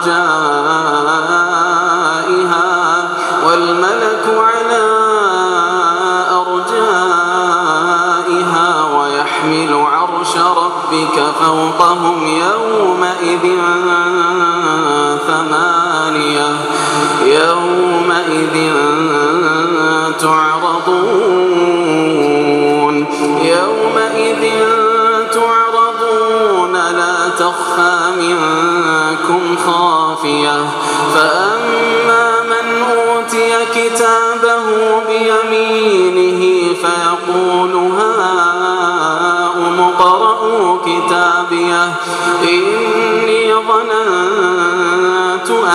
أرجائها والملك على أرجائها ويحمل عرش ربك فوقهم يومئذ ثمانية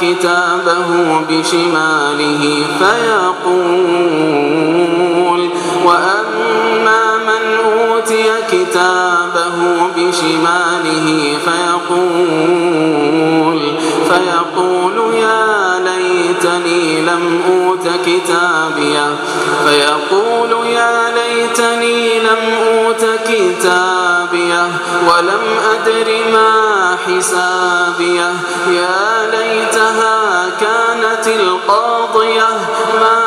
كتابه بشماله فيقول وأما من أوتي كتابه بشماله فيقول فيقول يا ليتني لم أوت كتابيه. فيقول يا ليتني لم أوت كتابيه ولم أدر ما حسابية. يا ليتها كانت القاضية ما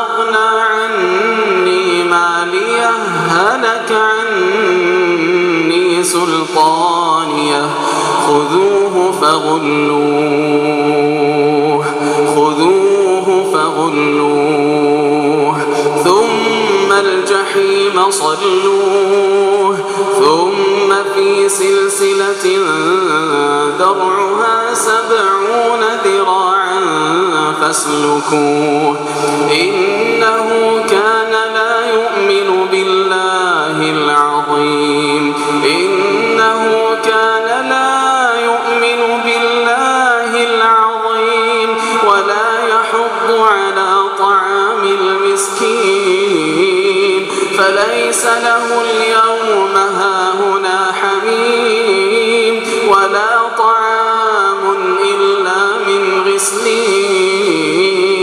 أغنى عني مالية هلك عني سلطانية. خذوه فغلوه خذوه فغلوه ثم الجحيم صلوه. سلسلة ذرعها سبعون ذراعا فاسلكوه. إنه كان غسلين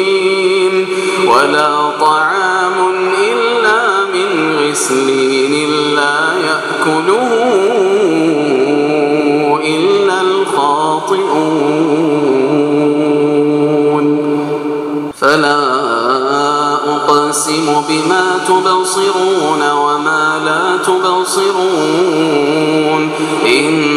ولا طعام إلا من غسلين لا يأكله إلا الخاطئون. فلا أقسم بما تبصرون وما لا تبصرون. إنه